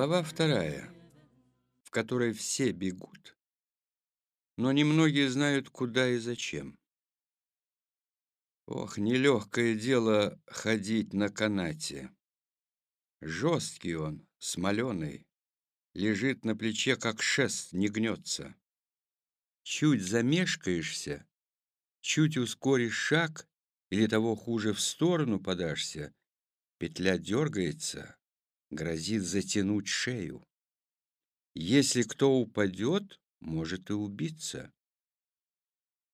Глава вторая, в которой все бегут, но немногие знают, куда и зачем. Ох, нелегкое дело ходить на канате. Жесткий он, смоленый, лежит на плече, как шест, не гнется. Чуть замешкаешься, чуть ускоришь шаг, или того хуже в сторону подашься, петля дергается, грозит затянуть шею. Если кто упадет, может и убиться.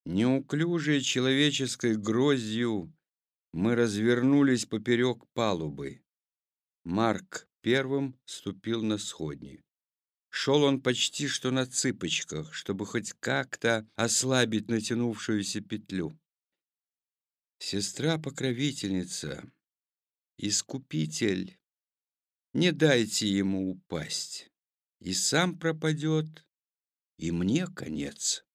Неуклюжей человеческой грозью мы развернулись поперек палубы. Марк первым ступил на сходни. Шел он почти что на цыпочках, чтобы хоть как-то ослабить натянувшуюся петлю. Сестра-покровительница, искупитель, не дайте ему упасть, и сам пропадет, и мне конец.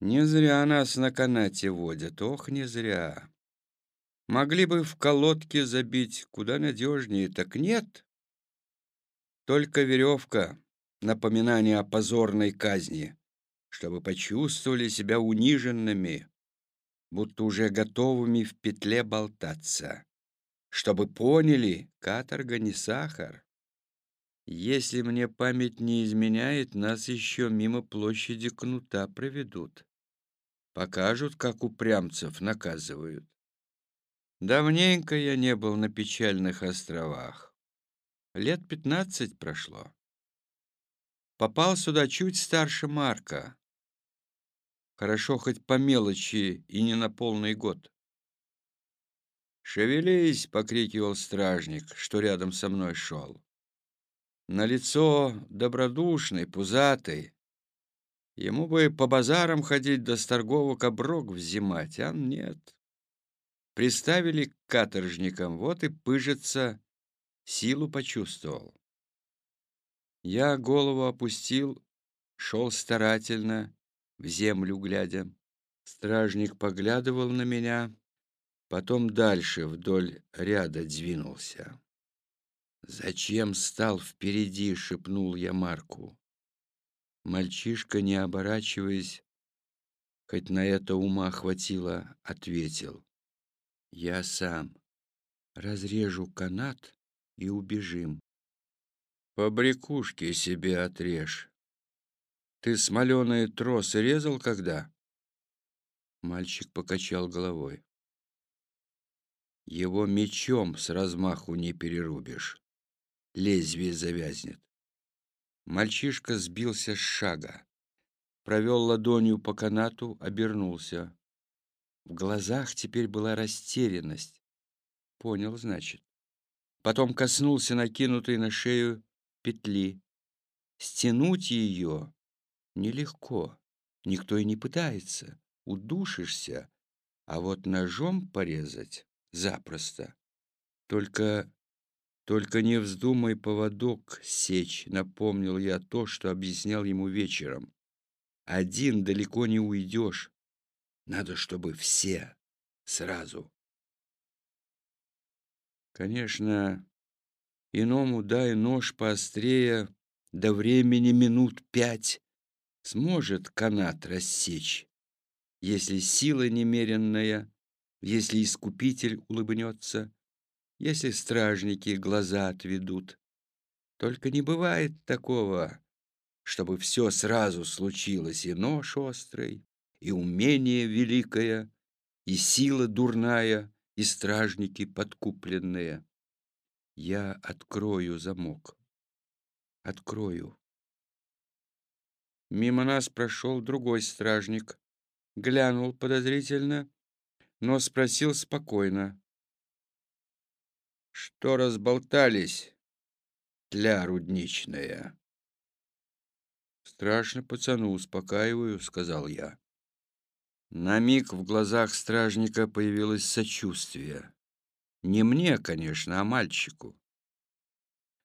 Не зря нас на канате водят, ох, не зря. Могли бы в колодке забить, куда надежнее, так нет. Только веревка, напоминание о позорной казни, чтобы почувствовали себя униженными, будто уже готовыми в петле болтаться чтобы поняли, каторга не сахар. Если мне память не изменяет, нас еще мимо площади Кнута проведут. Покажут, как упрямцев наказывают. Давненько я не был на печальных островах. Лет пятнадцать прошло. Попал сюда чуть старше Марка. Хорошо хоть по мелочи и не на полный год. «Шевелись!» — покрикивал стражник, что рядом со мной шел. На лицо добродушный, пузатый. Ему бы по базарам ходить до старговок оброк взимать, а нет. Приставили к каторжникам, вот и пыжится, силу почувствовал. Я голову опустил, шел старательно, в землю глядя. Стражник поглядывал на меня, Потом дальше вдоль ряда двинулся. «Зачем стал впереди?» — шепнул я Марку. Мальчишка, не оборачиваясь, хоть на это ума хватило, ответил. «Я сам. Разрежу канат и убежим». «По брякушке себе отрежь. Ты смоленые тросы резал когда?» Мальчик покачал головой. Его мечом с размаху не перерубишь. Лезвие завязнет. Мальчишка сбился с шага. Провел ладонью по канату, обернулся. В глазах теперь была растерянность. Понял, значит. Потом коснулся накинутой на шею петли. Стянуть ее нелегко. Никто и не пытается. Удушишься. А вот ножом порезать запросто. Только... только не вздумай поводок сечь, напомнил я то, что объяснял ему вечером. Один далеко не уйдешь. Надо, чтобы все сразу. Конечно, иному дай нож поострее, до времени минут пять сможет канат рассечь, если сила немеренная если искупитель улыбнется, если стражники глаза отведут. Только не бывает такого, чтобы все сразу случилось, и нож острый, и умение великое, и сила дурная, и стражники подкупленные. Я открою замок. Открою. Мимо нас прошел другой стражник, глянул подозрительно но спросил спокойно. «Что разболтались, тля рудничная?» «Страшно пацану, успокаиваю», — сказал я. На миг в глазах стражника появилось сочувствие. Не мне, конечно, а мальчику.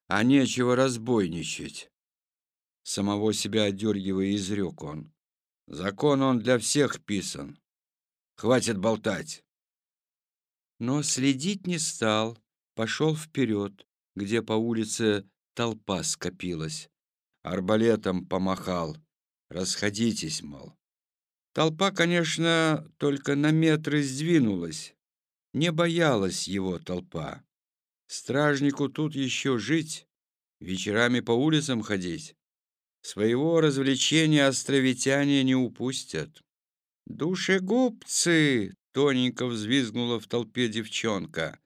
А нечего разбойничать. Самого себя одергивая, изрек он. Закон он для всех писан. Хватит болтать. Но следить не стал, пошел вперед. где по улице толпа скопилась. Арбалетом помахал. Расходитесь, мол. Толпа, конечно, только на метры сдвинулась. Не боялась его толпа. Стражнику тут еще жить, вечерами по улицам ходить. Своего развлечения островитяне не упустят. «Душегубцы!» — тоненько взвизгнула в толпе девчонка.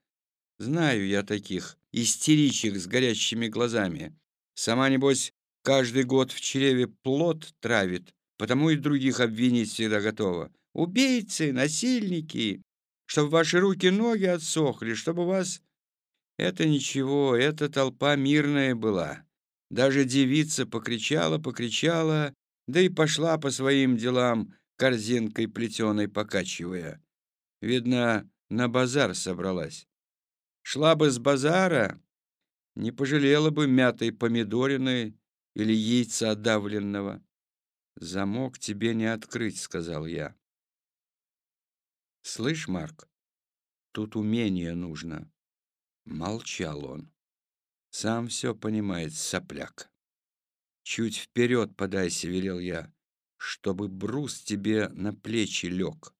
«Знаю я таких, истеричек с горящими глазами. Сама, небось, каждый год в чреве плод травит, потому и других обвинить всегда готова. Убийцы, насильники, чтобы ваши руки-ноги отсохли, чтобы вас... Это ничего, эта толпа мирная была. Даже девица покричала, покричала, да и пошла по своим делам, корзинкой плетеной покачивая. Видно, на базар собралась. Шла бы с базара, не пожалела бы мятой помидорины или яйца давленного. «Замок тебе не открыть», — сказал я. «Слышь, Марк, тут умение нужно». Молчал он. Сам все понимает, сопляк. «Чуть вперед подайся», — велел я, «чтобы брус тебе на плечи лег».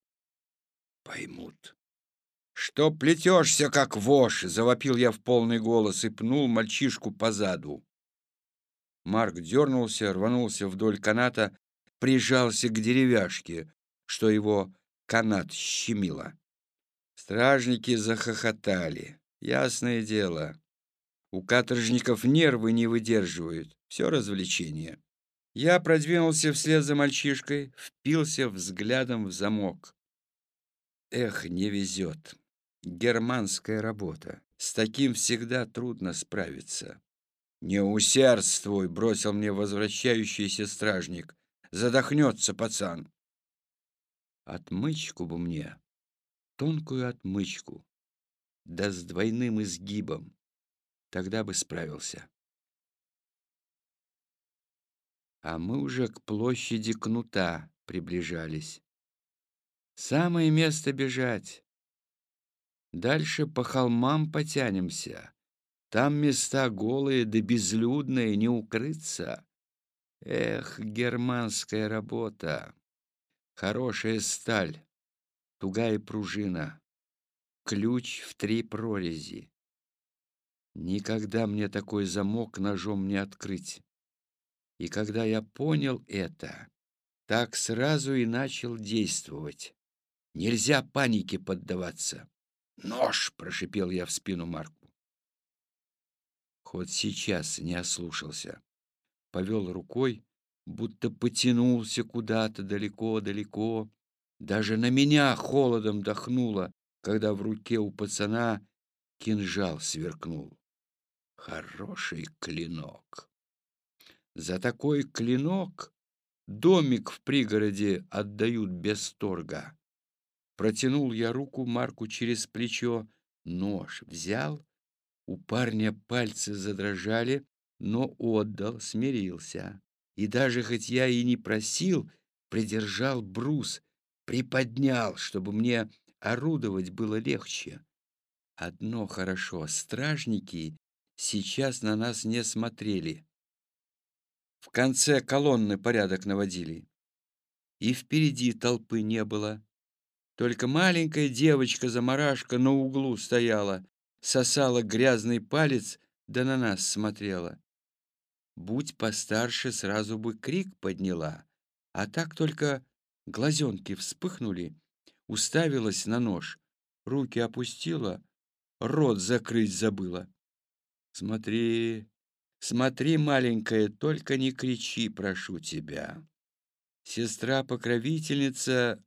«Поймут». «Что плетешься, как вошь?» — завопил я в полный голос и пнул мальчишку по заду. Марк дернулся, рванулся вдоль каната, прижался к деревяшке, что его канат щемило. Стражники захохотали. Ясное дело, у каторжников нервы не выдерживают. Все развлечение. Я продвинулся вслед за мальчишкой, впился взглядом в замок. Эх, не везет. Германская работа. С таким всегда трудно справиться. «Не усердствуй!» — бросил мне возвращающийся стражник. «Задохнется пацан!» Отмычку бы мне, тонкую отмычку, да с двойным изгибом. Тогда бы справился. А мы уже к площади Кнута приближались. Самое место бежать. Дальше по холмам потянемся. Там места голые да безлюдные, не укрыться. Эх, германская работа. Хорошая сталь, тугая пружина, ключ в три прорези. Никогда мне такой замок ножом не открыть. И когда я понял это, так сразу и начал действовать. Нельзя панике поддаваться. «Нож!» — прошипел я в спину Марку. Хоть сейчас не ослушался. Повел рукой, будто потянулся куда-то далеко-далеко. Даже на меня холодом дохнуло, когда в руке у пацана кинжал сверкнул. Хороший клинок. За такой клинок домик в пригороде отдают без торга. Протянул я руку Марку через плечо, нож взял. У парня пальцы задрожали, но отдал, смирился. И даже хоть я и не просил, придержал брус, приподнял, чтобы мне орудовать было легче. Одно хорошо, стражники сейчас на нас не смотрели. В конце колонны порядок наводили. И впереди толпы не было. Только маленькая девочка-замарашка на углу стояла, сосала грязный палец, да на нас смотрела. Будь постарше, сразу бы крик подняла, а так только глазенки вспыхнули, уставилась на нож, руки опустила, рот закрыть забыла. Смотри, смотри, маленькая, только не кричи, прошу тебя. Сестра-покровительница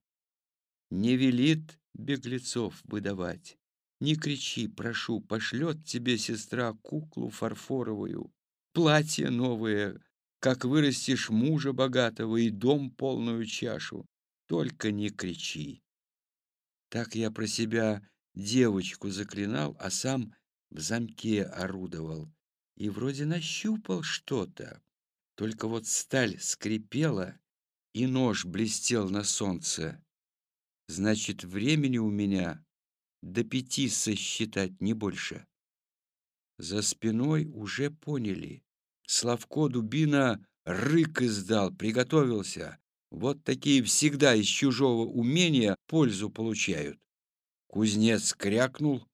не велит беглецов выдавать. Не кричи, прошу, пошлет тебе сестра куклу фарфоровую, платье новое, как вырастешь мужа богатого и дом полную чашу. Только не кричи. Так я про себя девочку заклинал, а сам в замке орудовал и вроде нащупал что-то. Только вот сталь скрипела, и нож блестел на солнце. Значит, времени у меня до пяти сосчитать не больше. За спиной уже поняли. Славко Дубина рык издал, приготовился. Вот такие всегда из чужого умения пользу получают. Кузнец крякнул,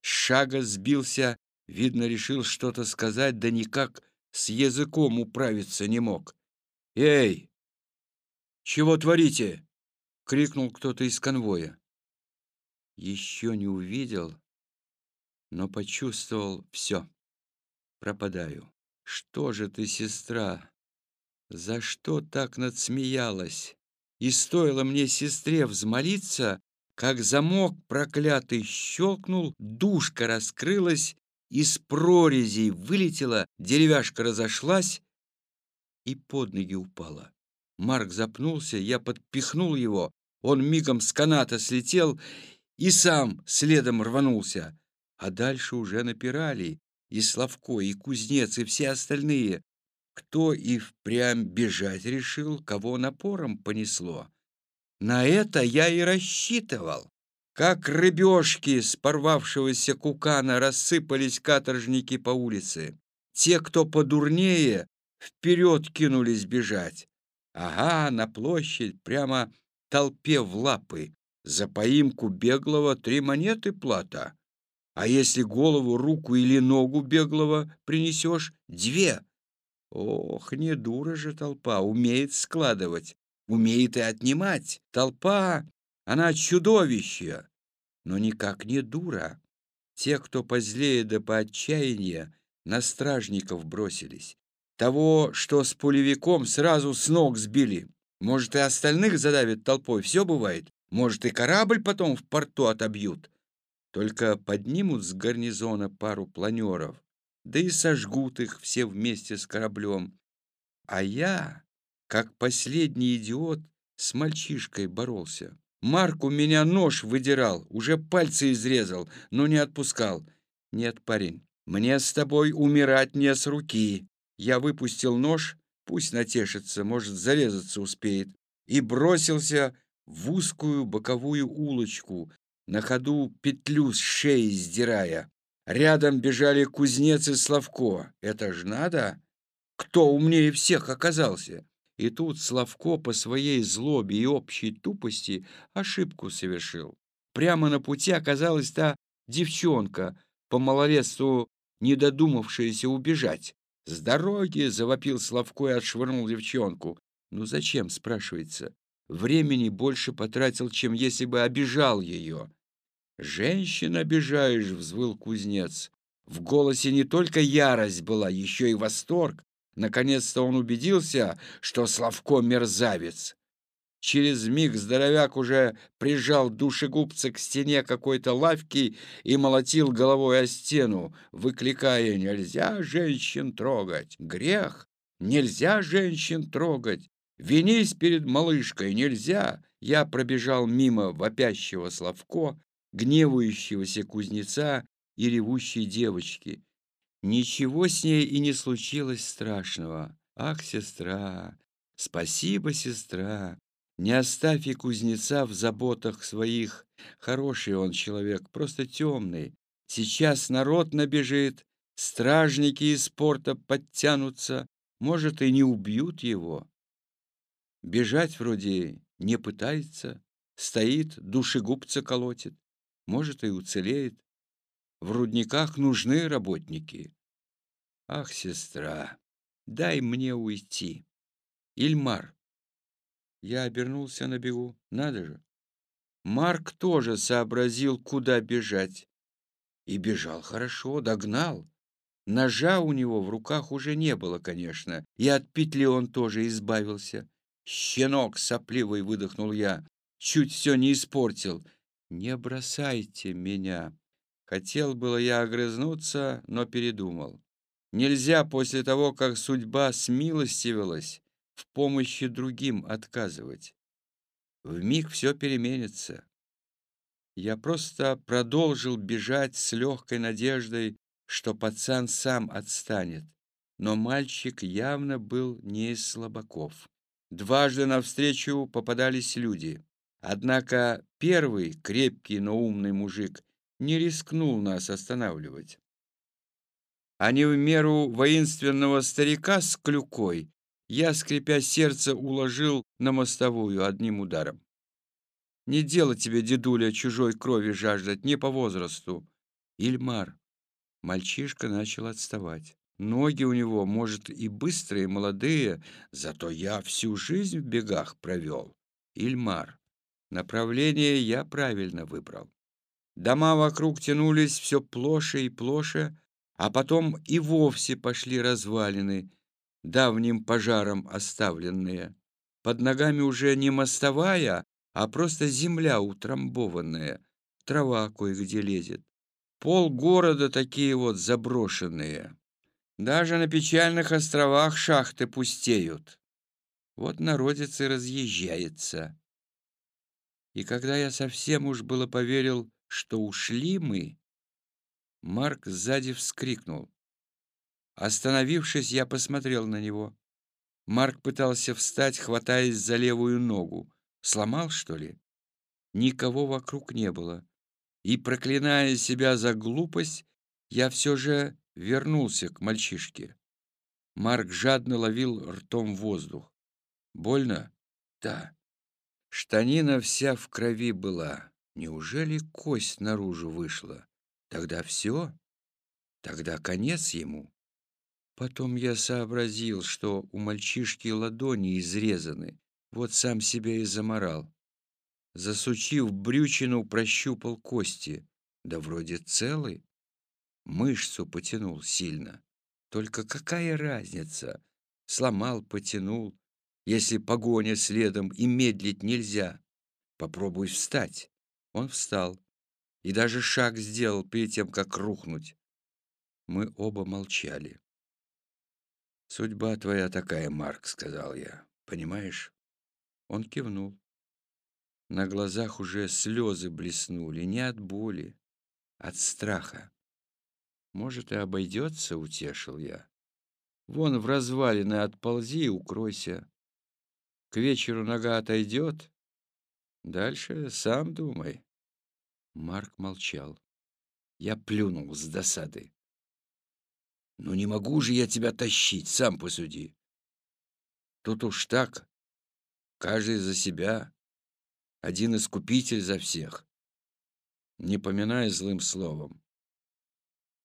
шага сбился, видно, решил что-то сказать, да никак с языком управиться не мог. «Эй, чего творите?» — крикнул кто-то из конвоя. Еще не увидел, но почувствовал все. Пропадаю. Что же ты, сестра? За что так надсмеялась? И стоило мне сестре взмолиться, как замок проклятый щелкнул, душка раскрылась, из прорезей вылетела, деревяшка разошлась и под ноги упала. Марк запнулся, я подпихнул его, он мигом с каната слетел и сам следом рванулся. А дальше уже напирали и Славко, и Кузнец, и все остальные. Кто и впрямь бежать решил, кого напором понесло. На это я и рассчитывал. Как рыбешки с порвавшегося кукана рассыпались каторжники по улице. Те, кто подурнее, вперед кинулись бежать. Ага, на площадь, прямо толпе в лапы. За поимку беглого три монеты плата. А если голову, руку или ногу беглого принесешь, две. Ох, не дура же толпа, умеет складывать, умеет и отнимать. Толпа, она чудовище, но никак не дура. Те, кто позлее да по отчаянию, на стражников бросились. Того, что с пулевиком сразу с ног сбили. Может, и остальных задавят толпой, все бывает. Может, и корабль потом в порту отобьют. Только поднимут с гарнизона пару планеров, да и сожгут их все вместе с кораблем. А я, как последний идиот, с мальчишкой боролся. Марк у меня нож выдирал, уже пальцы изрезал, но не отпускал. Нет, парень, мне с тобой умирать не с руки. Я выпустил нож, пусть натешится, может, зарезаться успеет, и бросился в узкую боковую улочку, на ходу петлю с шеи сдирая. Рядом бежали кузнец и Славко. Это ж надо? Кто умнее всех оказался? И тут Славко по своей злобе и общей тупости ошибку совершил. Прямо на пути оказалась та девчонка, по малолетству не додумавшаяся убежать. «С дороги!» — завопил Славко и отшвырнул девчонку. «Ну зачем?» — спрашивается. Времени больше потратил, чем если бы обижал ее. «Женщин обижаешь!» — взвыл кузнец. В голосе не только ярость была, еще и восторг. Наконец-то он убедился, что Славко мерзавец. Через миг здоровяк уже прижал душегубца к стене какой-то лавки и молотил головой о стену, выкликая «Нельзя женщин трогать! Грех! Нельзя женщин трогать! Винись перед малышкой! Нельзя!» Я пробежал мимо вопящего Славко, гневающегося кузнеца и ревущей девочки. Ничего с ней и не случилось страшного. Ах, сестра, спасибо, сестра. Не оставь и кузнеца в заботах своих. Хороший он человек, просто темный. Сейчас народ набежит, стражники из порта подтянутся, может, и не убьют его. Бежать вроде не пытается, стоит, душегубца колотит может, и уцелеет. В рудниках нужны работники. Ах, сестра, дай мне уйти. Ильмар. Я обернулся на бегу. Надо же. Марк тоже сообразил, куда бежать. И бежал хорошо, догнал. Ножа у него в руках уже не было, конечно, и от петли он тоже избавился. «Щенок!» — сопливый выдохнул я. Чуть все не испортил. «Не бросайте меня!» Хотел было я огрызнуться, но передумал. Нельзя после того, как судьба смилостивилась, в помощи другим отказывать. В миг все переменится. Я просто продолжил бежать с легкой надеждой, что пацан сам отстанет. Но мальчик явно был не из слабаков. Дважды навстречу попадались люди. Однако первый, крепкий, но умный мужик, не рискнул нас останавливать. а не в меру воинственного старика с клюкой, я, скрипя сердце, уложил на мостовую одним ударом. Не дело тебе, дедуля, чужой крови жаждать, не по возрасту. Ильмар. Мальчишка начал отставать. Ноги у него, может, и быстрые, молодые, зато я всю жизнь в бегах провел. Ильмар. Направление я правильно выбрал. Дома вокруг тянулись все плоше и плоше, а потом и вовсе пошли развалины, давним пожаром оставленные. Под ногами уже не мостовая, а просто земля утрамбованная, трава кое-где лезет. Пол города такие вот заброшенные. Даже на печальных островах шахты пустеют. Вот народец и разъезжается. И когда я совсем уж было поверил, что ушли мы, Марк сзади вскрикнул. Остановившись, я посмотрел на него. Марк пытался встать, хватаясь за левую ногу. Сломал, что ли? Никого вокруг не было. И, проклиная себя за глупость, я все же вернулся к мальчишке. Марк жадно ловил ртом воздух. «Больно?» «Да». Штанина вся в крови была. Неужели кость наружу вышла? Тогда все? Тогда конец ему? Потом я сообразил, что у мальчишки ладони изрезаны. Вот сам себя и заморал. Засучив брючину, прощупал кости. Да вроде целый. Мышцу потянул сильно. Только какая разница? Сломал, потянул. Если погоня следом и медлить нельзя. Попробуй встать. Он встал и даже шаг сделал перед тем, как рухнуть. Мы оба молчали. «Судьба твоя такая, Марк», — сказал я. «Понимаешь?» Он кивнул. На глазах уже слезы блеснули, не от боли, от страха. «Может, и обойдется», — утешил я. «Вон в развалины отползи и укройся. К вечеру нога отойдет. Дальше сам думай». Марк молчал. Я плюнул с досады. «Ну не могу же я тебя тащить, сам посуди. Тут уж так, каждый за себя, один искупитель за всех. Не поминая злым словом.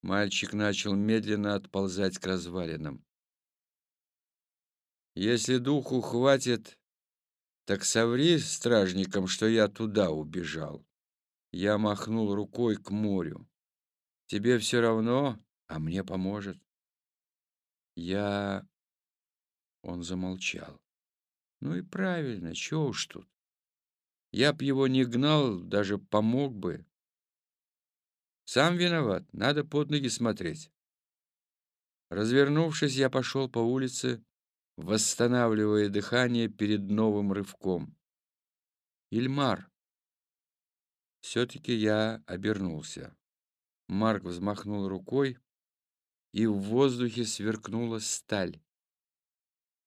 Мальчик начал медленно отползать к развалинам. «Если духу хватит, так соври стражникам, что я туда убежал». Я махнул рукой к морю. «Тебе все равно, а мне поможет». Я... Он замолчал. Ну и правильно, чего уж тут. Я б его не гнал, даже помог бы. Сам виноват, надо под ноги смотреть. Развернувшись, я пошел по улице, восстанавливая дыхание перед новым рывком. Ильмар. Все-таки я обернулся. Марк взмахнул рукой, и в воздухе сверкнула сталь.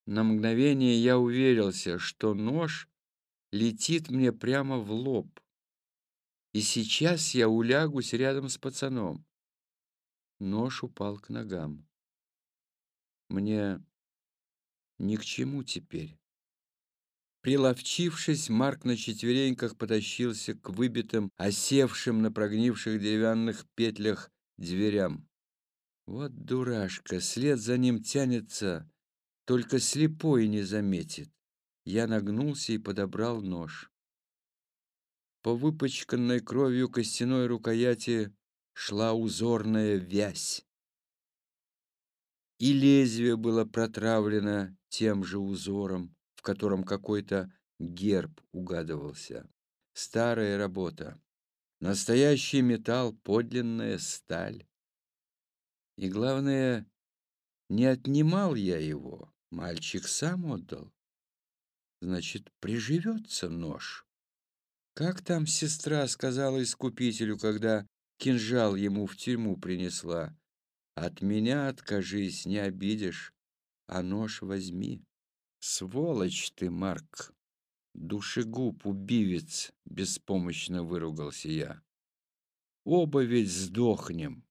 На мгновение я уверился, что нож летит мне прямо в лоб. И сейчас я улягусь рядом с пацаном. Нож упал к ногам. Мне ни к чему теперь. Приловчившись, Марк на четвереньках потащился к выбитым, осевшим на прогнивших деревянных петлях дверям. Вот дурашка, след за ним тянется, только слепой не заметит. Я нагнулся и подобрал нож. По выпачканной кровью костяной рукояти шла узорная вязь. И лезвие было протравлено тем же узором, в котором какой-то герб угадывался. Старая работа. Настоящий металл, подлинная сталь. И главное, не отнимал я его, мальчик сам отдал. Значит, приживется нож. Как там сестра сказала искупителю, когда кинжал ему в тюрьму принесла? От меня откажись, не обидишь, а нож возьми. Сволочь ты, Марк! Душегуб, убивец, беспомощно выругался я. Оба ведь сдохнем.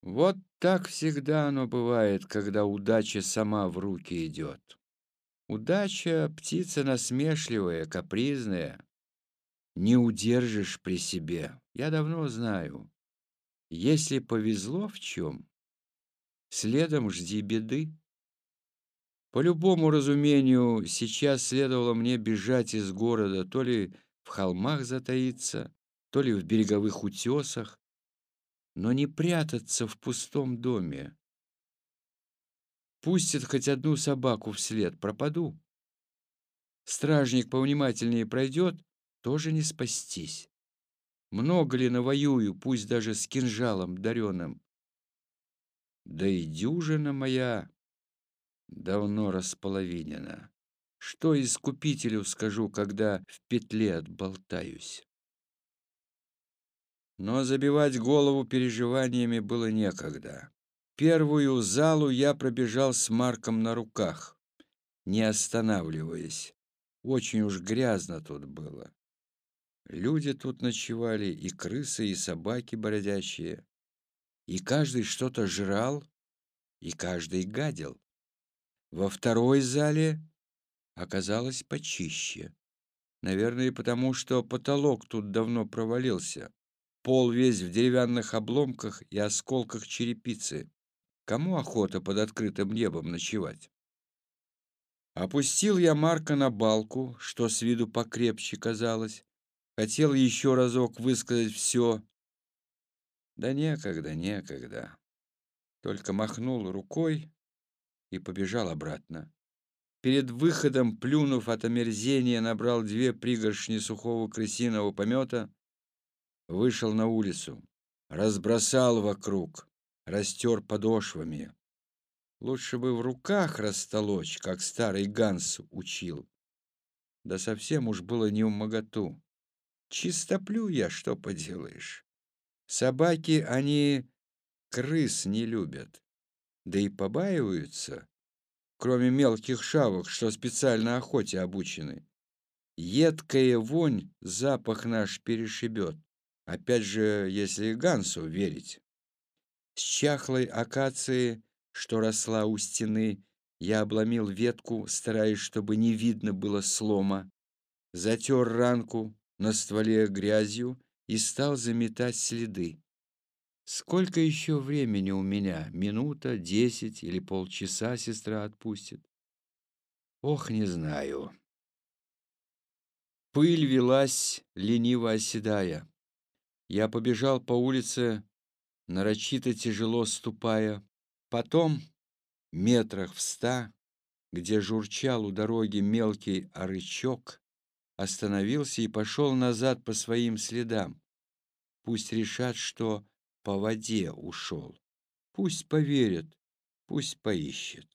Вот так всегда оно бывает, когда удача сама в руки идет. Удача — птица насмешливая, капризная. Не удержишь при себе. Я давно знаю. Если повезло в чем, следом жди беды. По любому разумению, сейчас следовало мне бежать из города, то ли в холмах затаиться, то ли в береговых утесах, но не прятаться в пустом доме. Пустит хоть одну собаку вслед, пропаду. Стражник повнимательнее пройдет, тоже не спастись. Много ли навоюю, пусть даже с кинжалом дареным. Да и дюжина моя давно располовинена. Что искупителю скажу, когда в петле отболтаюсь? Но забивать голову переживаниями было некогда. Первую залу я пробежал с Марком на руках, не останавливаясь. Очень уж грязно тут было. Люди тут ночевали, и крысы, и собаки бродячие. И каждый что-то жрал, и каждый гадил. Во второй зале оказалось почище. Наверное, потому что потолок тут давно провалился. Пол весь в деревянных обломках и осколках черепицы. Кому охота под открытым небом ночевать? Опустил я Марка на балку, что с виду покрепче казалось. Хотел еще разок высказать все. Да некогда, некогда. Только махнул рукой и побежал обратно. Перед выходом, плюнув от омерзения, набрал две пригоршни сухого крысиного помета, вышел на улицу, разбросал вокруг, растер подошвами. Лучше бы в руках растолочь, как старый Ганс учил. Да совсем уж было не в моготу. Чистоплю я, что поделаешь. Собаки, они крыс не любят, да и побаиваются, кроме мелких шавок, что специально охоте обучены. Едкая вонь запах наш перешибет. Опять же, если Гансу верить. С чахлой акации, что росла у стены, я обломил ветку, стараясь, чтобы не видно было слома, затер ранку на стволе грязью и стал заметать следы. Сколько еще времени у меня? Минута, десять или полчаса сестра отпустит? Ох, не знаю. Пыль велась, лениво оседая. Я побежал по улице, нарочито тяжело ступая. Потом, метрах в ста, где журчал у дороги мелкий орычок, остановился и пошел назад по своим следам. Пусть решат, что по воде ушел. Пусть поверят, пусть поищет.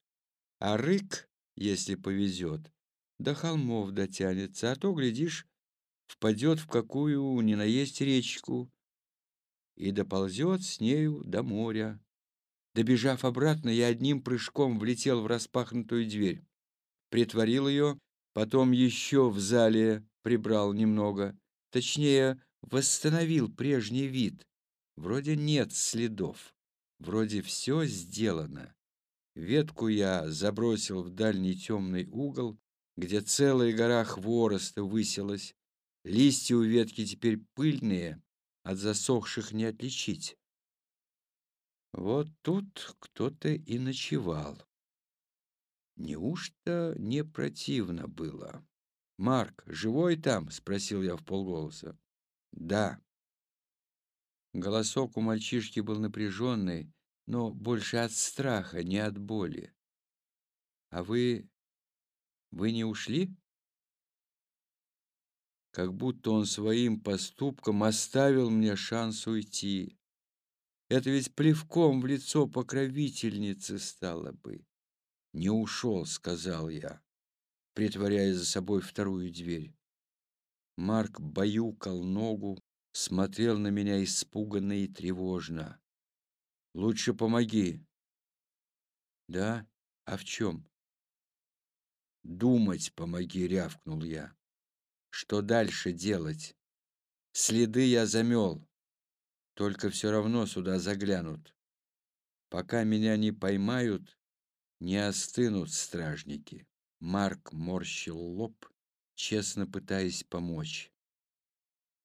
А рык, если повезет, до холмов дотянется, а то, глядишь, впадет в какую ни наесть речку и доползет с нею до моря. Добежав обратно, я одним прыжком влетел в распахнутую дверь, притворил ее, потом еще в зале прибрал немного, точнее, восстановил прежний вид. Вроде нет следов, вроде все сделано. Ветку я забросил в дальний темный угол, где целая гора хвороста высилась, Листья у ветки теперь пыльные, от засохших не отличить. Вот тут кто-то и ночевал. Неужто не противно было? «Марк, живой там?» — спросил я в полголоса. «Да». Голосок у мальчишки был напряженный, но больше от страха, не от боли. «А вы... вы не ушли?» как будто он своим поступком оставил мне шанс уйти. Это ведь плевком в лицо покровительницы стало бы. «Не ушел», — сказал я, притворяя за собой вторую дверь. Марк баюкал ногу, смотрел на меня испуганно и тревожно. «Лучше помоги». «Да? А в чем?» «Думать помоги», — рявкнул я. Что дальше делать? Следы я замел. Только все равно сюда заглянут. Пока меня не поймают, не остынут стражники. Марк морщил лоб, честно пытаясь помочь.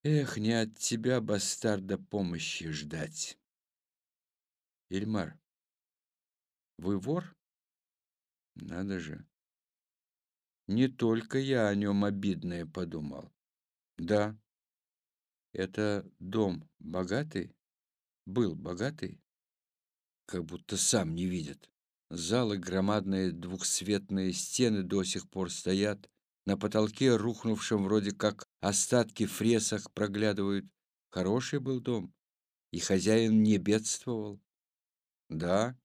Эх, не от тебя, бастарда, помощи ждать. Ильмар, вы вор? Надо же. Не только я о нем обидное подумал. Да. Это дом богатый? Был богатый? Как будто сам не видит. Залы громадные двухсветные стены до сих пор стоят. На потолке, рухнувшем вроде как остатки фресок проглядывают. Хороший был дом, и хозяин не бедствовал. Да,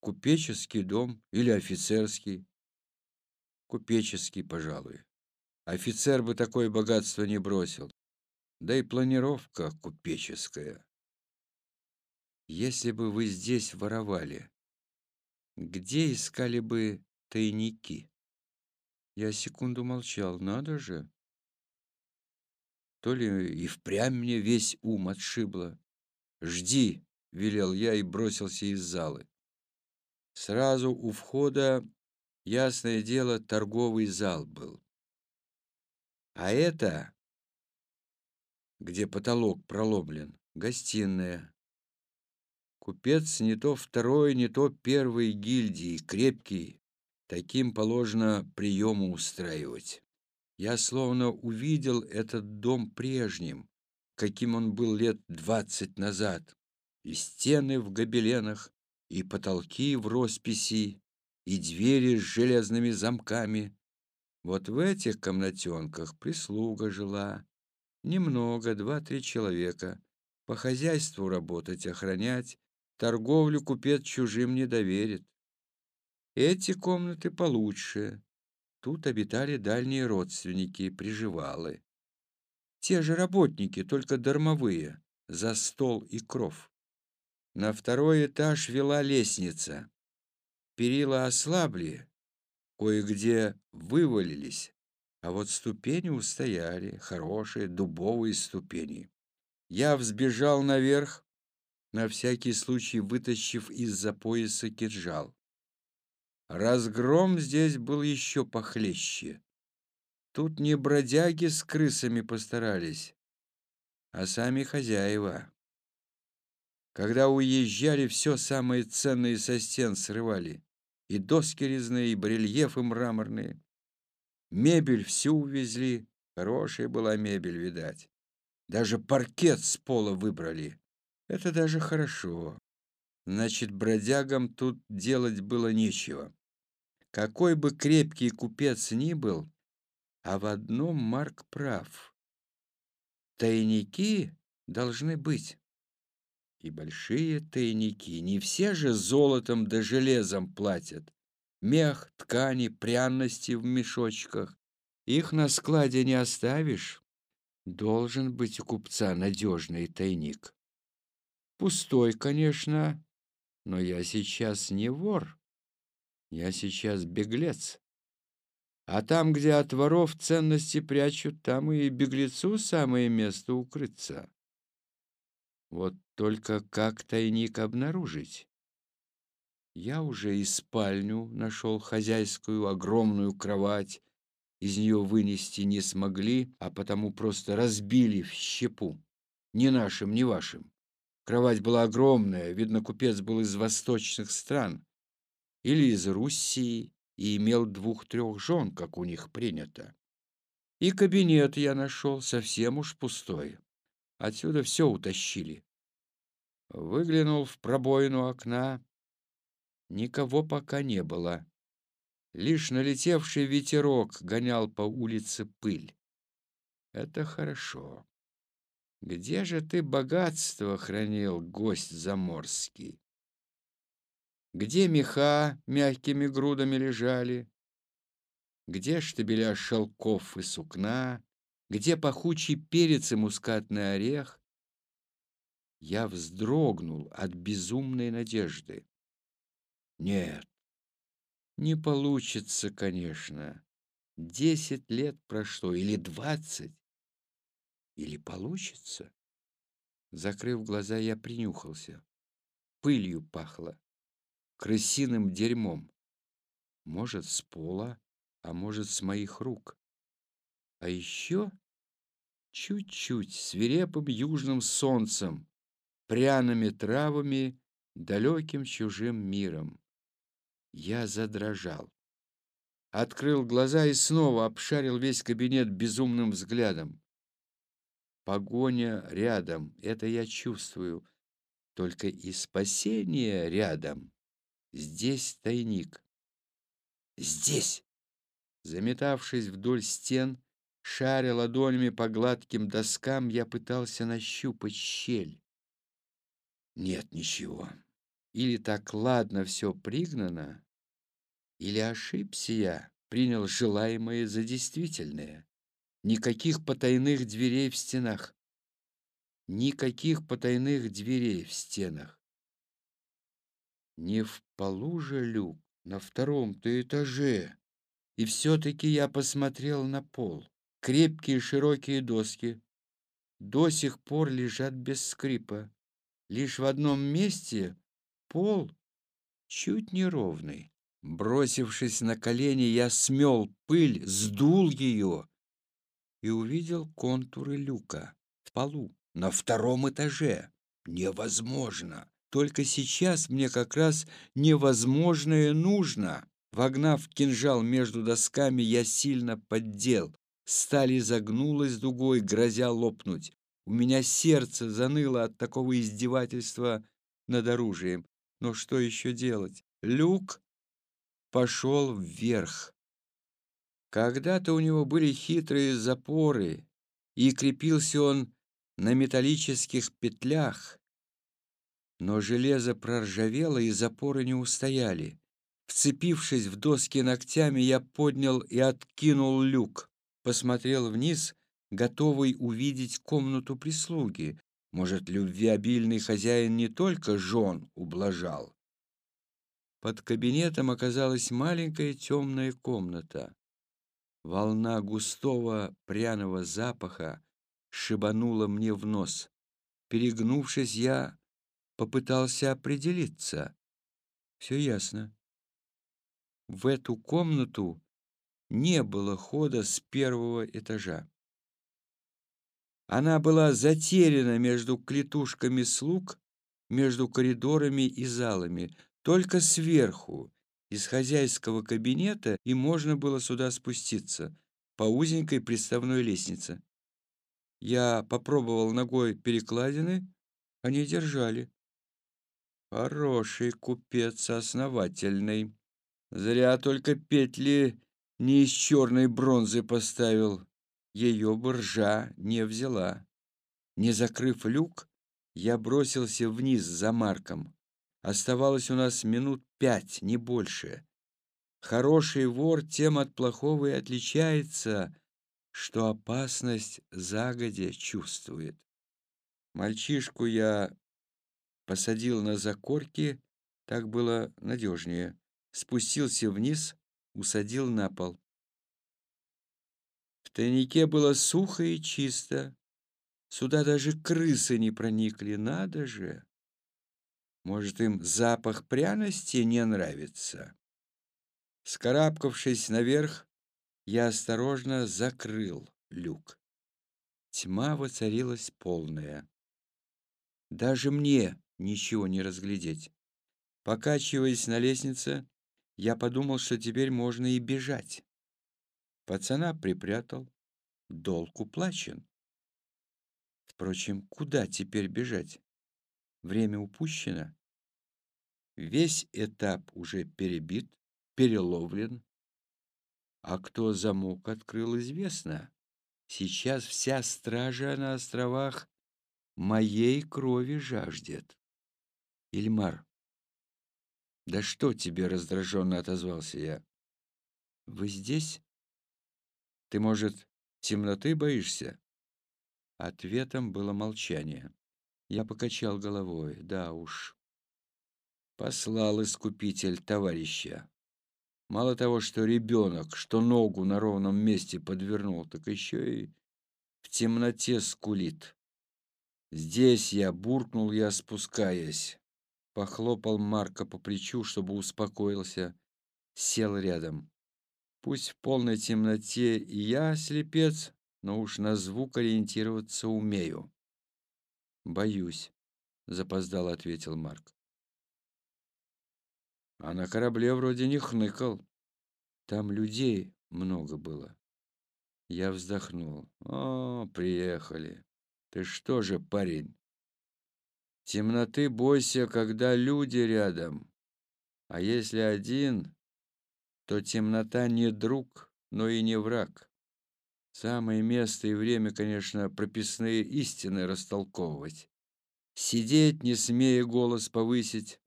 купеческий дом или офицерский. Купеческий, пожалуй. Офицер бы такое богатство не бросил. Да и планировка купеческая. Если бы вы здесь воровали, где искали бы тайники? Я секунду молчал. Надо же. То ли и впрямь мне весь ум отшибло. «Жди!» — велел я и бросился из залы. Сразу у входа, ясное дело, торговый зал был. А это, где потолок проломлен, гостиная. Купец не то второй, не то первой гильдии, крепкий. Таким положено приему устраивать. Я словно увидел этот дом прежним, каким он был лет двадцать назад. И стены в гобеленах, и потолки в росписи, и двери с железными замками. Вот в этих комнатенках прислуга жила. Немного, два-три человека. По хозяйству работать, охранять. Торговлю купец чужим не доверит. Эти комнаты получше. Тут обитали дальние родственники, приживалы. Те же работники, только дармовые, за стол и кров. На второй этаж вела лестница. Перила ослабли, кое-где вывалились, а вот ступени устояли, хорошие дубовые ступени. Я взбежал наверх, на всякий случай вытащив из-за пояса кинжал. Разгром здесь был еще похлеще. Тут не бродяги с крысами постарались, а сами хозяева. Когда уезжали, все самое ценное со стен срывали. И доски резные, и барельефы мраморные. Мебель всю увезли. Хорошая была мебель, видать. Даже паркет с пола выбрали. Это даже хорошо. Значит, бродягам тут делать было нечего. Какой бы крепкий купец ни был, а в одном Марк прав. Тайники должны быть и большие тайники. Не все же золотом да железом платят. Мех, ткани, пряности в мешочках. Их на складе не оставишь. Должен быть у купца надежный тайник. Пустой, конечно, но я сейчас не вор. Я сейчас беглец. А там, где от воров ценности прячут, там и беглецу самое место укрыться. Вот только как тайник обнаружить? Я уже и спальню нашел хозяйскую огромную кровать. Из нее вынести не смогли, а потому просто разбили в щепу. Ни нашим, ни вашим. Кровать была огромная, видно, купец был из восточных стран. Или из Руссии и имел двух-трех жен, как у них принято. И кабинет я нашел совсем уж пустой. Отсюда все утащили. Выглянул в пробоину окна. Никого пока не было. Лишь налетевший ветерок гонял по улице пыль. Это хорошо. Где же ты богатство хранил, гость заморский? Где меха мягкими грудами лежали? Где штабеля шелков и сукна? Где пахучий перец и мускатный орех? Я вздрогнул от безумной надежды. Нет, не получится, конечно. Десять лет прошло или двадцать. Или получится? Закрыв глаза, я принюхался. пылью пахло, крысиным дерьмом. Может, с пола, а может, с моих рук. А еще чуть-чуть свирепым южным солнцем, пряными травами, далеким чужим миром. Я задрожал. Открыл глаза и снова обшарил весь кабинет безумным взглядом. Погоня рядом, это я чувствую. Только и спасение рядом. Здесь тайник. Здесь! Заметавшись вдоль стен, шаря ладонями по гладким доскам, я пытался нащупать щель. Нет ничего. Или так ладно все пригнано, или ошибся я, принял желаемое за действительное. Никаких потайных дверей в стенах. Никаких потайных дверей в стенах. Не в полу же люк, на втором-то этаже. И все-таки я посмотрел на пол. Крепкие широкие доски до сих пор лежат без скрипа. Лишь в одном месте пол чуть неровный. Бросившись на колени, я смел пыль, сдул ее и увидел контуры люка в полу на втором этаже. Невозможно. Только сейчас мне как раз невозможное нужно. Вогнав кинжал между досками, я сильно поддел. Сталь загнулась дугой, грозя лопнуть. У меня сердце заныло от такого издевательства над оружием. Но что еще делать? Люк пошел вверх. Когда-то у него были хитрые запоры, и крепился он на металлических петлях, но железо проржавело, и запоры не устояли. Вцепившись в доски ногтями, я поднял и откинул люк. Посмотрел вниз, готовый увидеть комнату прислуги. Может, любвеобильный хозяин не только жен ублажал. Под кабинетом оказалась маленькая темная комната. Волна густого пряного запаха шибанула мне в нос. Перегнувшись, я попытался определиться. Все ясно. В эту комнату не было хода с первого этажа. Она была затеряна между клетушками слуг, между коридорами и залами. Только сверху, из хозяйского кабинета, и можно было сюда спуститься по узенькой приставной лестнице. Я попробовал ногой перекладины, они держали. Хороший купец, основательный. Зря только петли не из черной бронзы поставил. Ее бы ржа не взяла. Не закрыв люк, я бросился вниз за Марком. Оставалось у нас минут пять, не больше. Хороший вор тем от плохого и отличается, что опасность загодя чувствует. Мальчишку я посадил на закорки, так было надежнее. Спустился вниз, усадил на пол. В тайнике было сухо и чисто. Сюда даже крысы не проникли, надо же. Может, им запах пряности не нравится? Скарабкавшись наверх, я осторожно закрыл люк. Тьма воцарилась полная. Даже мне ничего не разглядеть. Покачиваясь на лестнице, я подумал, что теперь можно и бежать. Пацана припрятал, долг уплачен. Впрочем, куда теперь бежать? Время упущено. Весь этап уже перебит, переловлен. А кто замок открыл, известно. Сейчас вся стража на островах моей крови жаждет. Ильмар, да что тебе раздраженно отозвался я? Вы здесь? Ты, может, темноты боишься? Ответом было молчание. Я покачал головой. Да уж. Послал искупитель товарища. Мало того, что ребенок, что ногу на ровном месте подвернул, так еще и в темноте скулит. Здесь я буркнул я, спускаясь. похлопал Марка по плечу, чтобы успокоился, сел рядом. Пусть в полной темноте и я слепец, но уж на звук ориентироваться умею. Боюсь, запоздало ответил Марк. А на корабле вроде не хныкал. Там людей много было. Я вздохнул. О, приехали. Ты что же, парень? Темноты бойся, когда люди рядом. А если один, то темнота не друг, но и не враг. Самое место и время, конечно, прописные истины растолковывать. Сидеть, не смея голос повысить,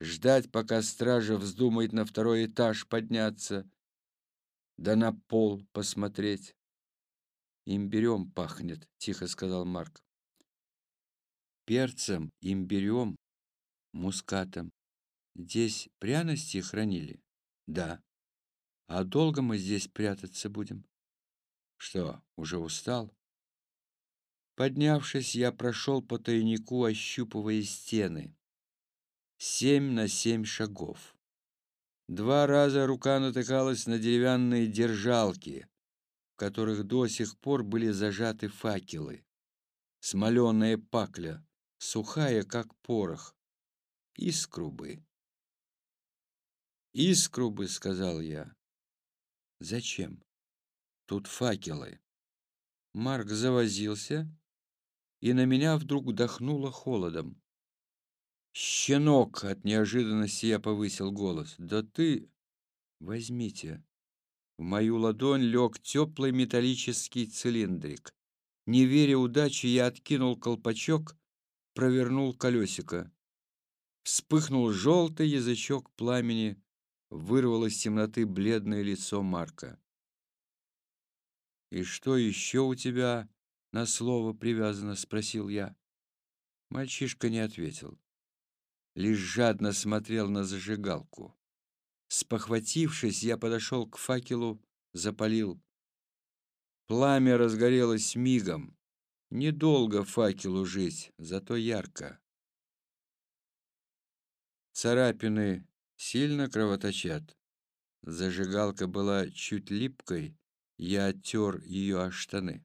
ждать, пока стража вздумает на второй этаж подняться, да на пол посмотреть. «Имбирем пахнет», — тихо сказал Марк. «Перцем, имбирем, мускатом. Здесь пряности хранили?» «Да». «А долго мы здесь прятаться будем?» «Что, уже устал?» Поднявшись, я прошел по тайнику, ощупывая стены. Семь на семь шагов. Два раза рука натыкалась на деревянные держалки, в которых до сих пор были зажаты факелы. Смоленая пакля, сухая, как порох. Искру бы. Искру бы, сказал я. Зачем? Тут факелы. Марк завозился, и на меня вдруг дохнуло холодом. «Щенок!» — от неожиданности я повысил голос. «Да ты...» «Возьмите, в мою ладонь лег теплый металлический цилиндрик. Не веря удаче, я откинул колпачок, провернул колесико. Вспыхнул желтый язычок пламени, вырвало из темноты бледное лицо Марка. «И что еще у тебя на слово привязано?» — спросил я. Мальчишка не ответил. Лишь жадно смотрел на зажигалку. Спохватившись, я подошел к факелу, запалил. Пламя разгорелось мигом. Недолго факелу жить, зато ярко. Царапины сильно кровоточат. Зажигалка была чуть липкой, я оттер ее о штаны.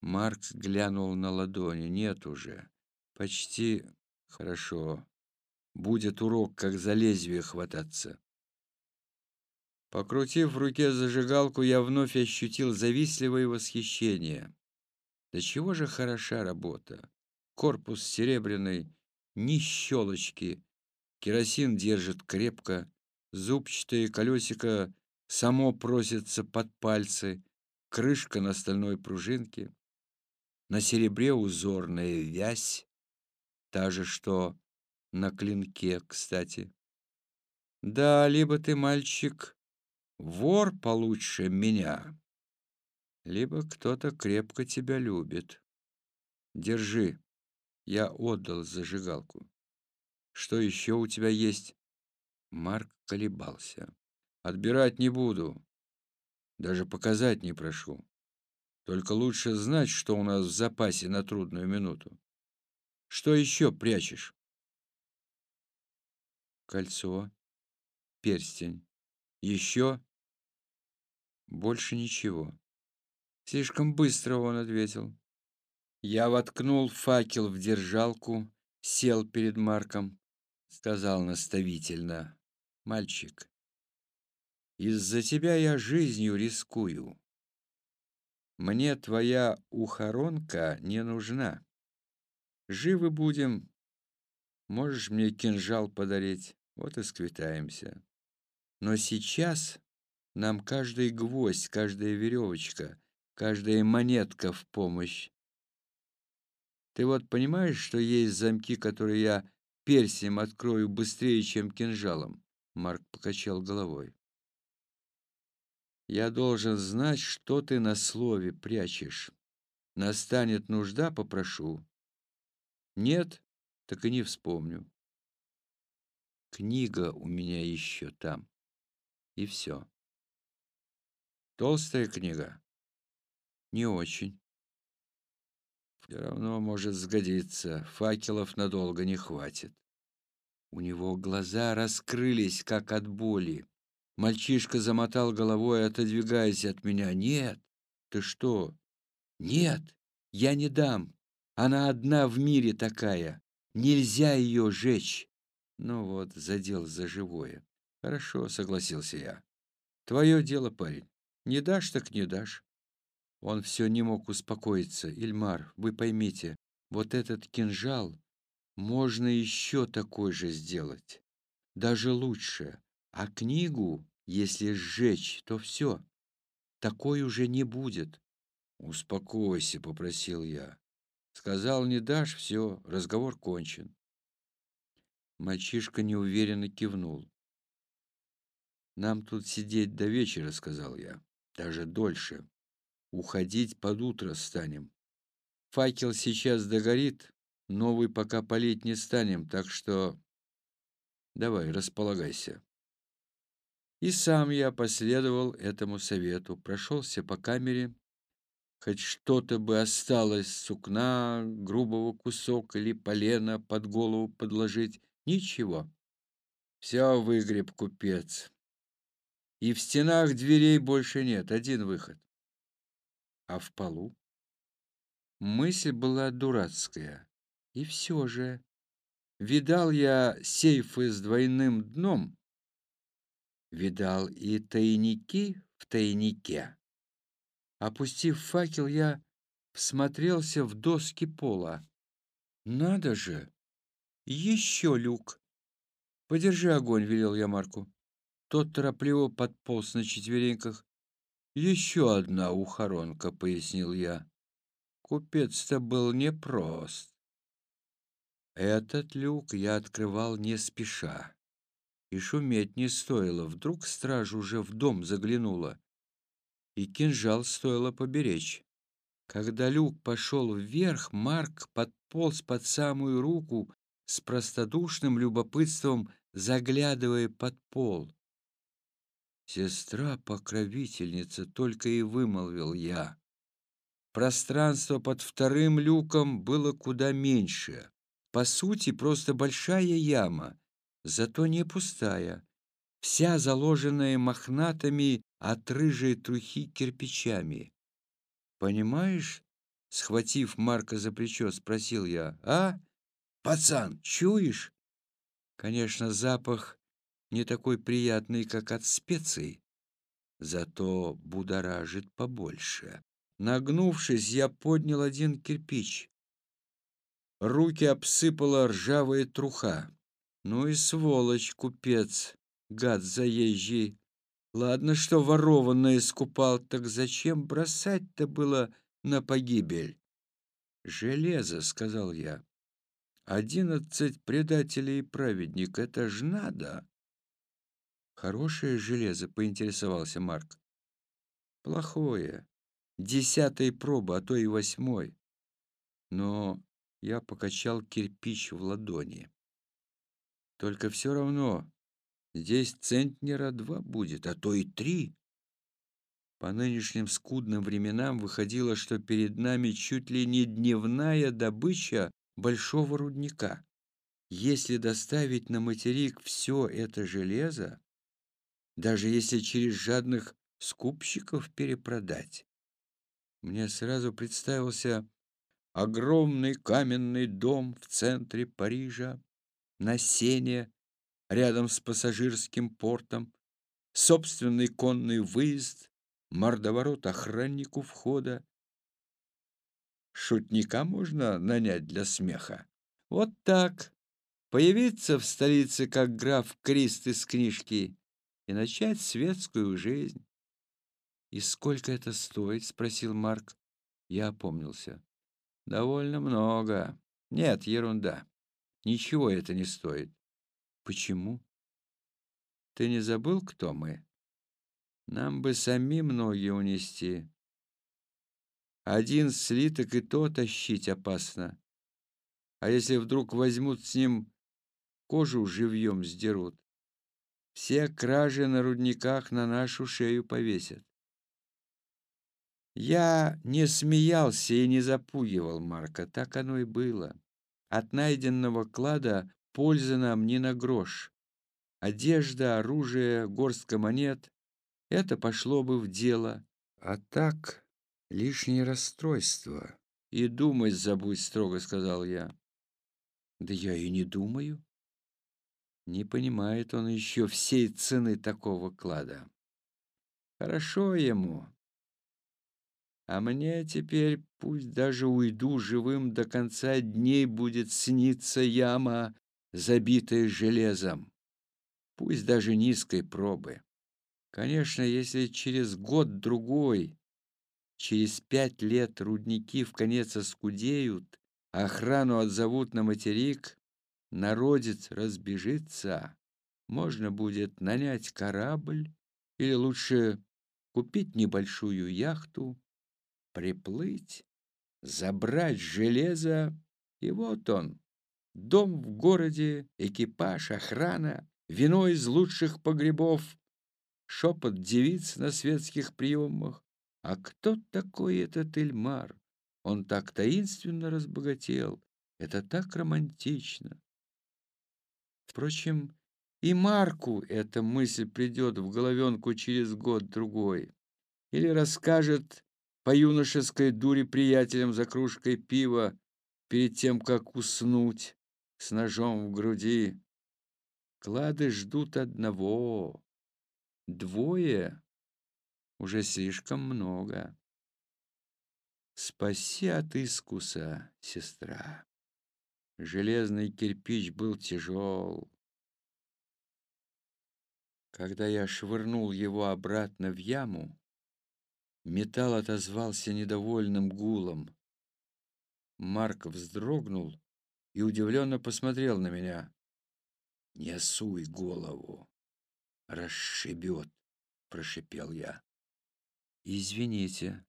Марк глянул на ладони. Нет уже. Почти хорошо. Будет урок, как за лезвие хвататься. Покрутив в руке зажигалку, я вновь ощутил завистливое восхищение. Да чего же хороша работа. Корпус серебряный, ни щелочки. Керосин держит крепко. Зубчатые колесико само просится под пальцы. Крышка на стальной пружинке. На серебре узорная вязь. Та же, что на клинке, кстати. Да, либо ты, мальчик, вор получше меня, либо кто-то крепко тебя любит. Держи. Я отдал зажигалку. Что еще у тебя есть? Марк колебался. Отбирать не буду. Даже показать не прошу. Только лучше знать, что у нас в запасе на трудную минуту. Что еще прячешь? кольцо, перстень. Еще? Больше ничего. Слишком быстро он ответил. Я воткнул факел в держалку, сел перед Марком, сказал наставительно. «Мальчик, из-за тебя я жизнью рискую. Мне твоя ухоронка не нужна. Живы будем, можешь мне кинжал подарить. Вот и сквитаемся. Но сейчас нам каждый гвоздь, каждая веревочка, каждая монетка в помощь. Ты вот понимаешь, что есть замки, которые я персием открою быстрее, чем кинжалом? Марк покачал головой. Я должен знать, что ты на слове прячешь. Настанет нужда, попрошу. Нет, так и не вспомню. Книга у меня еще там. И все. Толстая книга? Не очень. Все равно может сгодиться. Факелов надолго не хватит. У него глаза раскрылись, как от боли. Мальчишка замотал головой, отодвигаясь от меня. «Нет! Ты что? Нет! Я не дам! Она одна в мире такая! Нельзя ее жечь!» Ну вот, задел за живое. «Хорошо», — согласился я. «Твое дело, парень. Не дашь, так не дашь». Он все не мог успокоиться. «Ильмар, вы поймите, вот этот кинжал можно еще такой же сделать. Даже лучше. А книгу, если сжечь, то все. Такой уже не будет. «Успокойся», — попросил я. Сказал, не дашь, все, разговор кончен. Мальчишка неуверенно кивнул. «Нам тут сидеть до вечера», — сказал я. «Даже дольше. Уходить под утро станем. Факел сейчас догорит, новый пока полить не станем, так что давай, располагайся». И сам я последовал этому совету, прошелся по камере, хоть что-то бы осталось, сукна, грубого кусок или полена под голову подложить. Ничего. Все выгреб купец. И в стенах дверей больше нет, один выход. А в полу? Мысль была дурацкая. И все же, видал я сейфы с двойным дном, видал и тайники в тайнике. Опустив факел, я всмотрелся в доски пола. Надо же! Еще люк! Подержи огонь, велел я Марку. Тот торопливо подполз на четвереньках. «Еще одна ухоронка», — пояснил я. Купец-то был непрост. Этот люк я открывал не спеша. И шуметь не стоило. Вдруг стража уже в дом заглянула. И кинжал стоило поберечь. Когда люк пошел вверх, Марк подполз под самую руку с простодушным любопытством, заглядывая под пол. «Сестра-покровительница», — только и вымолвил я. Пространство под вторым люком было куда меньше. По сути, просто большая яма, зато не пустая, вся заложенная мохнатыми от рыжей трухи кирпичами. «Понимаешь?» — схватив Марка за плечо, спросил я. «А? Пацан, чуешь?» Конечно, запах не такой приятный, как от специй, зато будоражит побольше. Нагнувшись, я поднял один кирпич. Руки обсыпала ржавая труха. Ну и сволочь, купец, гад заезжий. Ладно, что ворованное скупал, так зачем бросать-то было на погибель? «Железо», — сказал я. «Одиннадцать предателей и праведник — это ж надо!» «Хорошее железо?» — поинтересовался Марк. «Плохое. Десятой пробы, а то и восьмой». Но я покачал кирпич в ладони. «Только все равно здесь центнера два будет, а то и три». По нынешним скудным временам выходило, что перед нами чуть ли не дневная добыча большого рудника. Если доставить на материк все это железо, даже если через жадных скупщиков перепродать. Мне сразу представился огромный каменный дом в центре Парижа, на сене, рядом с пассажирским портом, собственный конный выезд, мордоворот охраннику входа. Шутника можно нанять для смеха. Вот так. Появиться в столице, как граф Крист из книжки, и начать светскую жизнь. «И сколько это стоит?» — спросил Марк. Я опомнился. «Довольно много. Нет, ерунда. Ничего это не стоит». «Почему?» «Ты не забыл, кто мы? Нам бы самим ноги унести. Один слиток и то тащить опасно. А если вдруг возьмут с ним, кожу живьем сдерут. Все кражи на рудниках на нашу шею повесят. Я не смеялся и не запугивал Марка, так оно и было. От найденного клада пользы нам не на грош. Одежда, оружие, горстка монет — это пошло бы в дело. А так лишнее расстройство. «И думать забудь», — строго сказал я. «Да я и не думаю». Не понимает он еще всей цены такого клада. Хорошо ему. А мне теперь, пусть даже уйду живым, до конца дней будет сниться яма, забитая железом. Пусть даже низкой пробы. Конечно, если через год-другой Через пять лет рудники в конец оскудеют, охрану отзовут на материк, народец разбежится, можно будет нанять корабль или лучше купить небольшую яхту, приплыть, забрать железо, и вот он, дом в городе, экипаж, охрана, вино из лучших погребов, шепот девиц на светских приемах, а кто такой этот Эльмар? Он так таинственно разбогател. Это так романтично. Впрочем, и Марку эта мысль придет в головенку через год-другой. Или расскажет по юношеской дуре приятелям за кружкой пива перед тем, как уснуть с ножом в груди. Клады ждут одного. Двое уже слишком много. Спаси от искуса, сестра. Железный кирпич был тяжел. Когда я швырнул его обратно в яму, металл отозвался недовольным гулом. Марк вздрогнул и удивленно посмотрел на меня. «Не суй голову, расшибет», — прошипел я. Извините.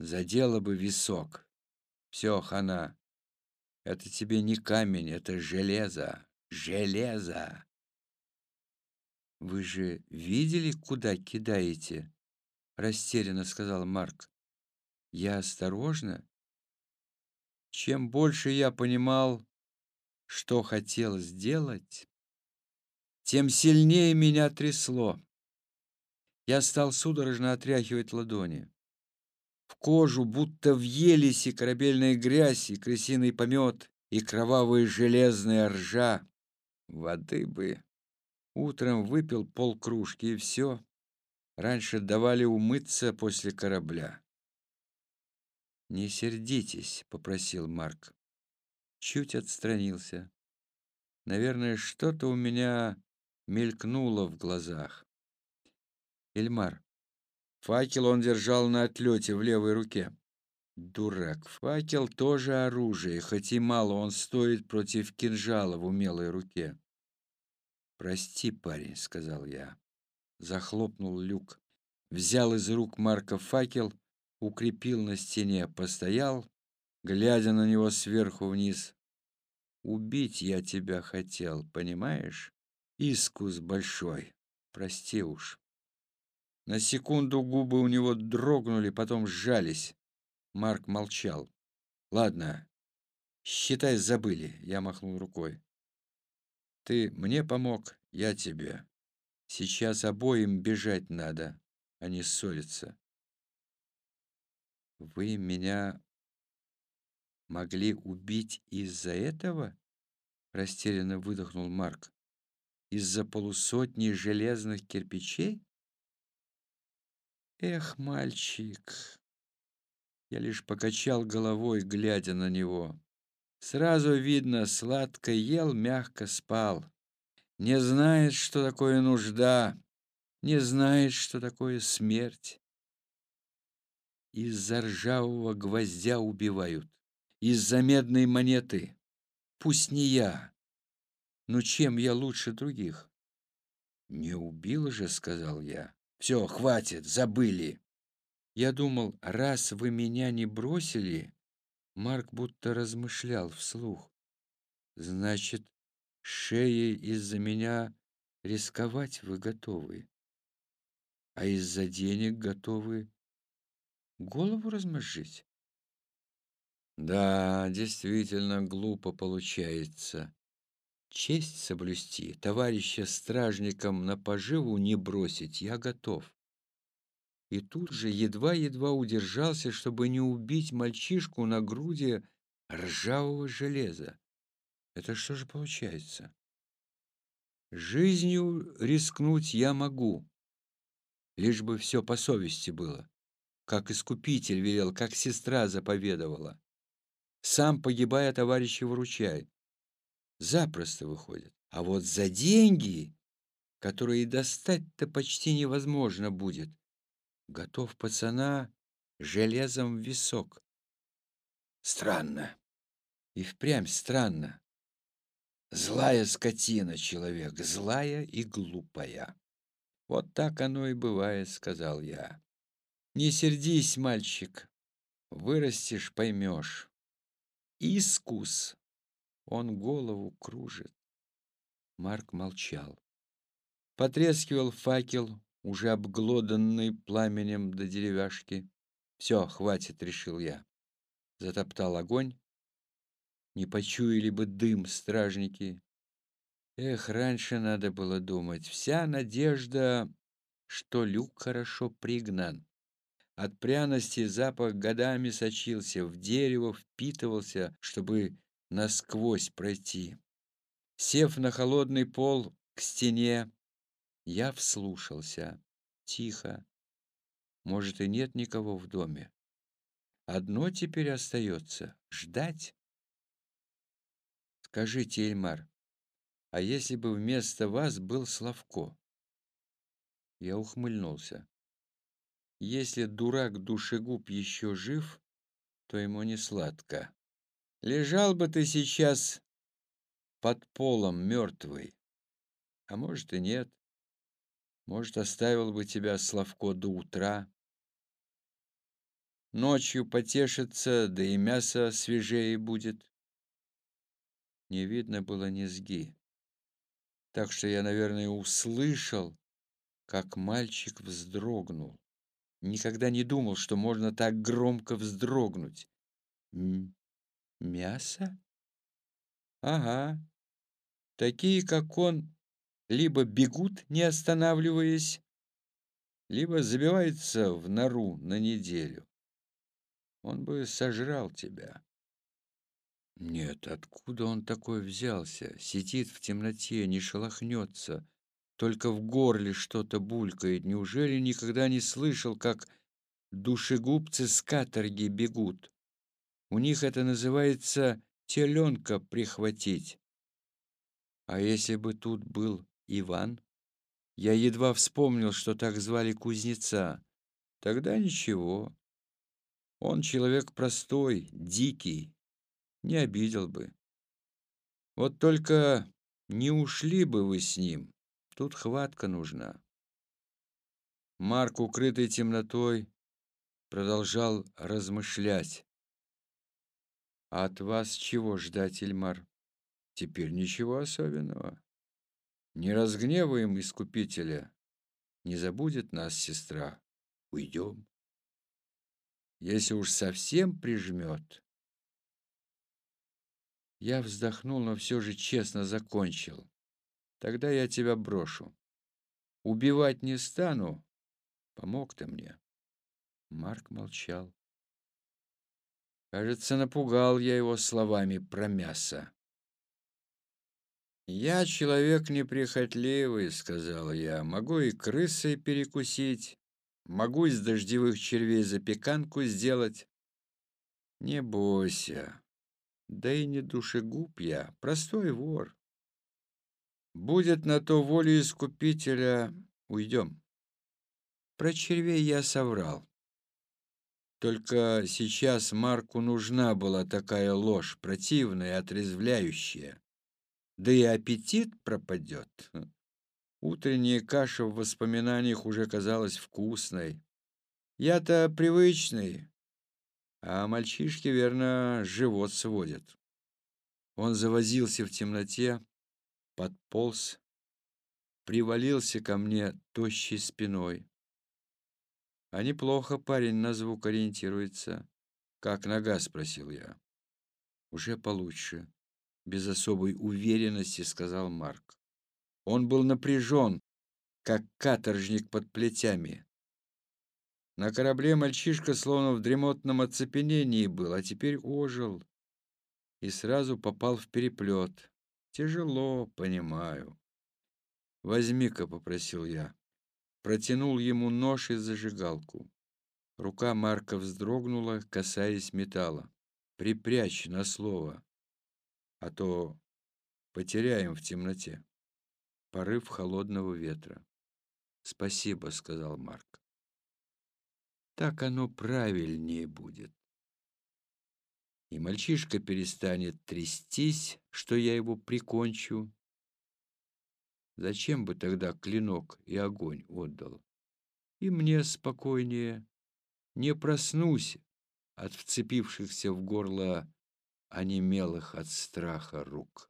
Задела бы висок. Все, хана. Это тебе не камень, это железо. Железо. Вы же видели, куда кидаете? Растерянно сказал Марк. Я осторожно. Чем больше я понимал, что хотел сделать, тем сильнее меня трясло. Я стал судорожно отряхивать ладони. В кожу будто въелись и корабельная грязь, и крысиный помет, и кровавые железные ржа. Воды бы. Утром выпил полкружки, и все. Раньше давали умыться после корабля. «Не сердитесь», — попросил Марк. Чуть отстранился. Наверное, что-то у меня мелькнуло в глазах. Эльмар. Факел он держал на отлете в левой руке. Дурак, факел тоже оружие, хоть и мало он стоит против кинжала в умелой руке. «Прости, парень», — сказал я. Захлопнул люк. Взял из рук Марка факел, укрепил на стене, постоял, глядя на него сверху вниз. «Убить я тебя хотел, понимаешь? Искус большой. Прости уж». На секунду губы у него дрогнули, потом сжались. Марк молчал. «Ладно, считай, забыли», — я махнул рукой. «Ты мне помог, я тебе. Сейчас обоим бежать надо, а не ссориться». «Вы меня могли убить из-за этого?» — растерянно выдохнул Марк. «Из-за полусотни железных кирпичей?» Эх, мальчик. Я лишь покачал головой, глядя на него. Сразу видно, сладко ел, мягко спал. Не знает, что такое нужда, не знает, что такое смерть. Из-за ржавого гвоздя убивают, из-за медной монеты. Пусть не я, но чем я лучше других? Не убил же, сказал я. Все, хватит, забыли. Я думал, раз вы меня не бросили, Марк будто размышлял вслух. Значит, шеей из-за меня рисковать вы готовы, а из-за денег готовы Голову размозжить? Да, действительно глупо получается. Честь соблюсти, товарища стражником на поживу не бросить я готов. И тут же едва-едва удержался, чтобы не убить мальчишку на груди ржавого железа. Это что же получается? Жизнью рискнуть я могу, лишь бы все по совести было, как искупитель велел, как сестра заповедовала. Сам погибая, товарища выручай. Запросто выходит. А вот за деньги, которые достать-то почти невозможно будет, готов пацана железом в висок. Странно. И впрямь странно. Злая скотина человек, злая и глупая. Вот так оно и бывает, сказал я. Не сердись, мальчик. Вырастешь, поймешь. Искус. Он голову кружит. Марк молчал. Потрескивал факел, уже обглоданный пламенем до деревяшки. «Все, хватит», — решил я. Затоптал огонь. Не почуяли бы дым стражники. Эх, раньше надо было думать. Вся надежда, что люк хорошо пригнан. От пряности запах годами сочился, в дерево впитывался, чтобы насквозь пройти. Сев на холодный пол к стене, я вслушался. Тихо. Может, и нет никого в доме. Одно теперь остается — ждать. Скажите, Эльмар, а если бы вместо вас был Славко? Я ухмыльнулся. Если дурак-душегуб еще жив, то ему не сладко. Лежал бы ты сейчас под полом мертвый. А может и нет. Может, оставил бы тебя Славко до утра. Ночью потешится, да и мясо свежее будет. Не видно было низги. Так что я, наверное, услышал, как мальчик вздрогнул. Никогда не думал, что можно так громко вздрогнуть. Мясо? Ага. Такие, как он, либо бегут, не останавливаясь, либо забиваются в нору на неделю. Он бы сожрал тебя. Нет, откуда он такой взялся? Сидит в темноте, не шелохнется, только в горле что-то булькает. Неужели никогда не слышал, как душегубцы с каторги бегут? У них это называется теленка прихватить. А если бы тут был Иван? Я едва вспомнил, что так звали кузнеца. Тогда ничего. Он человек простой, дикий, не обидел бы. Вот только не ушли бы вы с ним. Тут хватка нужна. Марк, укрытый темнотой, продолжал размышлять. А от вас чего ждать, Ильмар? Теперь ничего особенного. Не разгневаем искупителя. Не забудет нас сестра. Уйдем. Если уж совсем прижмет. Я вздохнул, но все же честно закончил. Тогда я тебя брошу. Убивать не стану. Помог ты мне. Марк молчал. Кажется, напугал я его словами про мясо. «Я человек неприхотливый», — сказал я. «Могу и крысой перекусить, могу из дождевых червей запеканку сделать». «Не бойся. Да и не душегуб я, простой вор. Будет на то волю искупителя, уйдем». Про червей я соврал. Только сейчас Марку нужна была такая ложь, противная, отрезвляющая. Да и аппетит пропадет. Утренняя каша в воспоминаниях уже казалась вкусной. Я-то привычный, а мальчишки, верно, живот сводят. Он завозился в темноте, подполз, привалился ко мне тощей спиной. А неплохо парень на звук ориентируется. Как нога, спросил я. Уже получше, без особой уверенности, сказал Марк. Он был напряжен, как каторжник под плетями. На корабле мальчишка словно в дремотном оцепенении был, а теперь ожил и сразу попал в переплет. Тяжело, понимаю. «Возьми-ка», — попросил я. Протянул ему нож и зажигалку. Рука Марка вздрогнула, касаясь металла. «Припрячь на слово, а то потеряем в темноте». Порыв холодного ветра. «Спасибо», — сказал Марк. «Так оно правильнее будет» и мальчишка перестанет трястись, что я его прикончу. Зачем бы тогда клинок и огонь отдал? И мне спокойнее. Не проснусь от вцепившихся в горло онемелых от страха рук.